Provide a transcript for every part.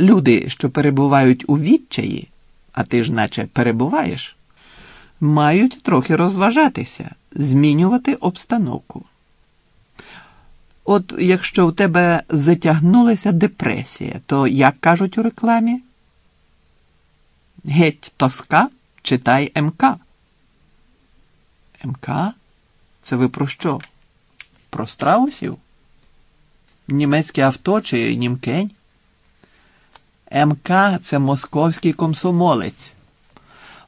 люди, що перебувають у відчаї, а ти ж наче перебуваєш, мають трохи розважатися, змінювати обстановку. От якщо у тебе затягнулася депресія, то як кажуть у рекламі? Геть тоска, читай МК. МК? Це ви про що? Про страусів? Німецьке авто чи німкень? МК це московський комсомолець.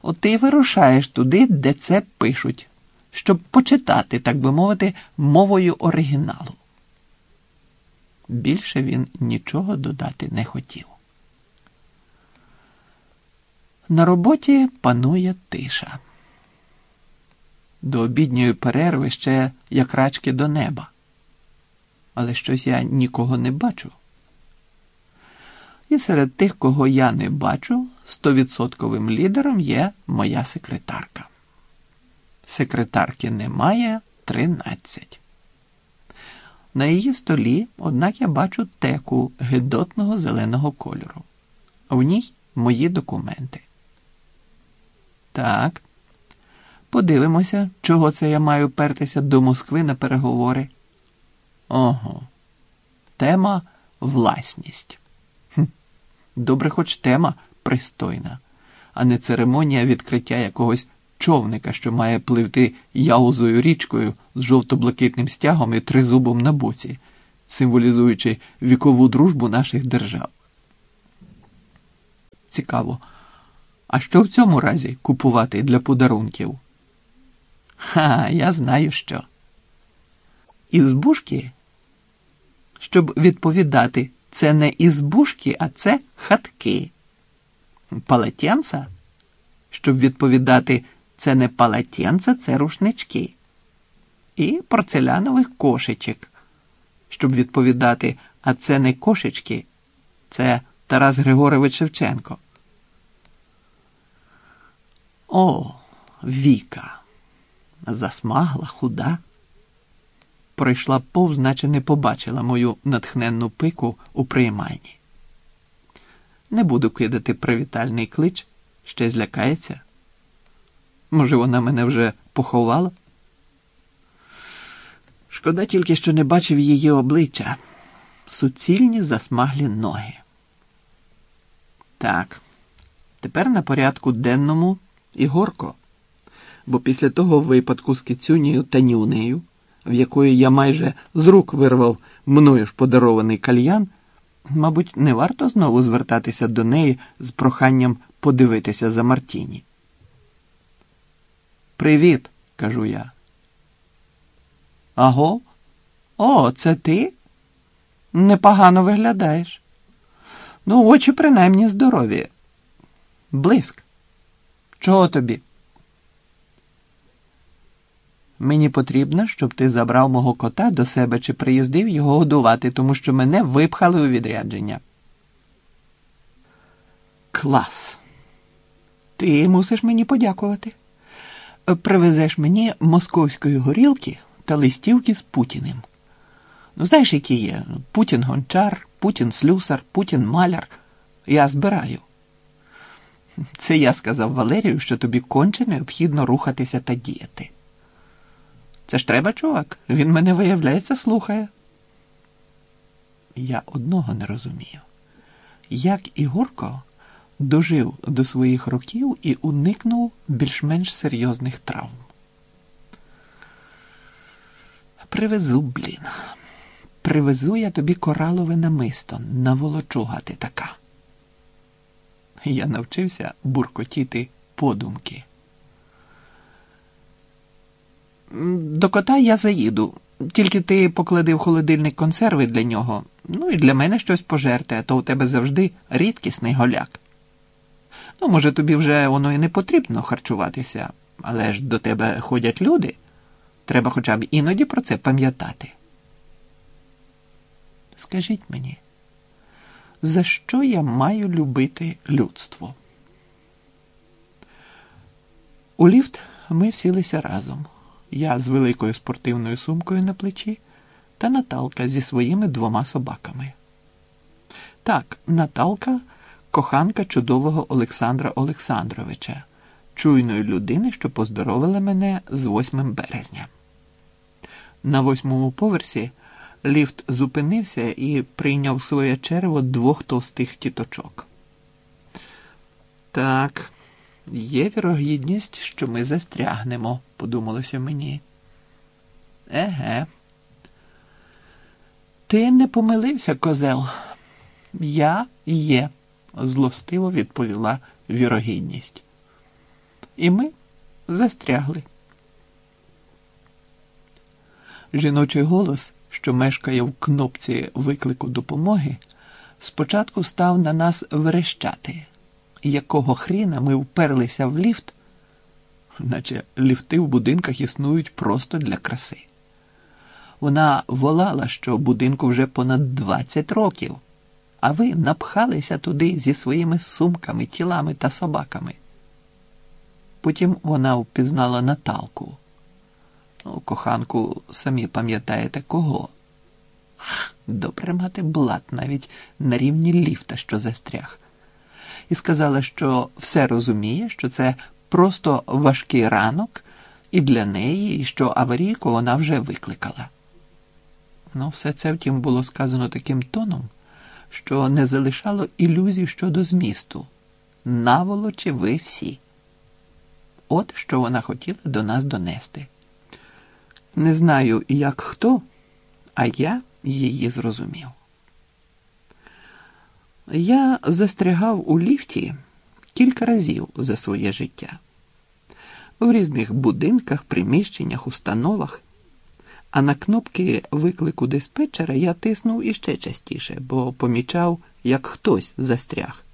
От ти вирушаєш туди, де це пишуть, щоб почитати, так би мовити, мовою оригіналу. Більше він нічого додати не хотів. На роботі панує тиша. До обідньої перерви ще як рачки до неба. Але щось я нікого не бачу. І серед тих, кого я не бачу, стовідсотковим лідером є моя секретарка. Секретарки немає тринадцять. На її столі, однак, я бачу теку гидотного зеленого кольору. В ній мої документи. Так. Подивимося, чого це я маю пертися до Москви на переговори. Ого. Тема власність. Добре, хоч тема пристойна, а не церемонія відкриття якогось човника, що має пливти яузою річкою з жовто-блакитним стягом і тризубом на боці, символізуючи вікову дружбу наших держав. Цікаво. А що в цьому разі купувати для подарунків? Ха, я знаю що. Ізбушки, щоб відповідати, це не ізбушки, а це хатки. Палетянца, щоб відповідати, це не палетянца, це рушнички. І порцелянових кошечок, щоб відповідати, а це не кошечки, це Тарас Григорович Шевченко. О, Віка, засмагла, худа. Пройшла повз, наче не побачила мою натхненну пику у приймальні. Не буду кидати привітальний клич, ще злякається. Може, вона мене вже поховала? Шкода тільки, що не бачив її обличчя, суцільні засмаглі ноги. Так, тепер на порядку денному і горко, бо після того випадку з кицюнею та нюнею, в якої я майже з рук вирвав мною ж подарований кальян, мабуть, не варто знову звертатися до неї з проханням подивитися за Мартіні. Привіт, кажу я. Аго? О, це ти? Непогано виглядаєш. Ну, очі принаймні здорові. Блиск. Чого тобі? Мені потрібно, щоб ти забрав мого кота до себе чи приїздив його годувати, тому що мене випхали у відрядження. Клас. Ти мусиш мені подякувати. Привезеш мені московської горілки та листівки з Путіним. Ну, знаєш, які є? Путін гончар, Путін слюсар, Путін маляр. Я збираю. Це я сказав Валерію, що тобі конче необхідно рухатися та діяти. Це ж треба, чувак. Він мене, виявляється, слухає. Я одного не розумію. Як Ігорко дожив до своїх років і уникнув більш-менш серйозних травм. Привезу, блін. Привезу я тобі коралове намисто, наволочуга ти така. Я навчився буркотіти подумки. До кота я заїду, тільки ти поклади в холодильник консерви для нього, ну і для мене щось пожерти, а то у тебе завжди рідкісний голяк. Ну, може, тобі вже воно і не потрібно харчуватися, але ж до тебе ходять люди. Треба хоча б іноді про це пам'ятати. Скажіть мені, за що я маю любити людство? У ліфт ми всілися разом. Я з великою спортивною сумкою на плечі та Наталка зі своїми двома собаками. Так, Наталка, коханка чудового Олександра Олександровича, чуйної людини, що поздоровила мене з 8 березня. На восьмому поверсі ліфт зупинився і прийняв своє черево двох товстих тіточок. Так, є вірогідність, що ми застрягнемо, подумалося мені. Еге. Ти не помилився, козел. Я є, злостиво відповіла вірогідність. І ми застрягли. Жіночий голос, що мешкає в кнопці виклику допомоги, спочатку став на нас верещати, якого хріна ми вперлися в ліфт, наче ліфти в будинках існують просто для краси. Вона волала, що будинку вже понад 20 років, а ви напхалися туди зі своїми сумками, тілами та собаками. Потім вона впізнала Наталку. Ну, коханку, самі пам'ятаєте кого? Добре мати блат навіть на рівні ліфта, що застряг, і сказала, що все розуміє, що це просто важкий ранок і для неї, і що аварійку вона вже викликала. Ну, все це, втім, було сказано таким тоном, що не залишало ілюзій щодо змісту. Наволочі ви всі. От що вона хотіла до нас донести. Не знаю, як хто, а я її зрозумів. Я застрягав у ліфті кілька разів за своє життя в різних будинках, приміщеннях, установах, а на кнопки виклику диспетчера я тиснув іще частіше, бо помічав, як хтось застряг.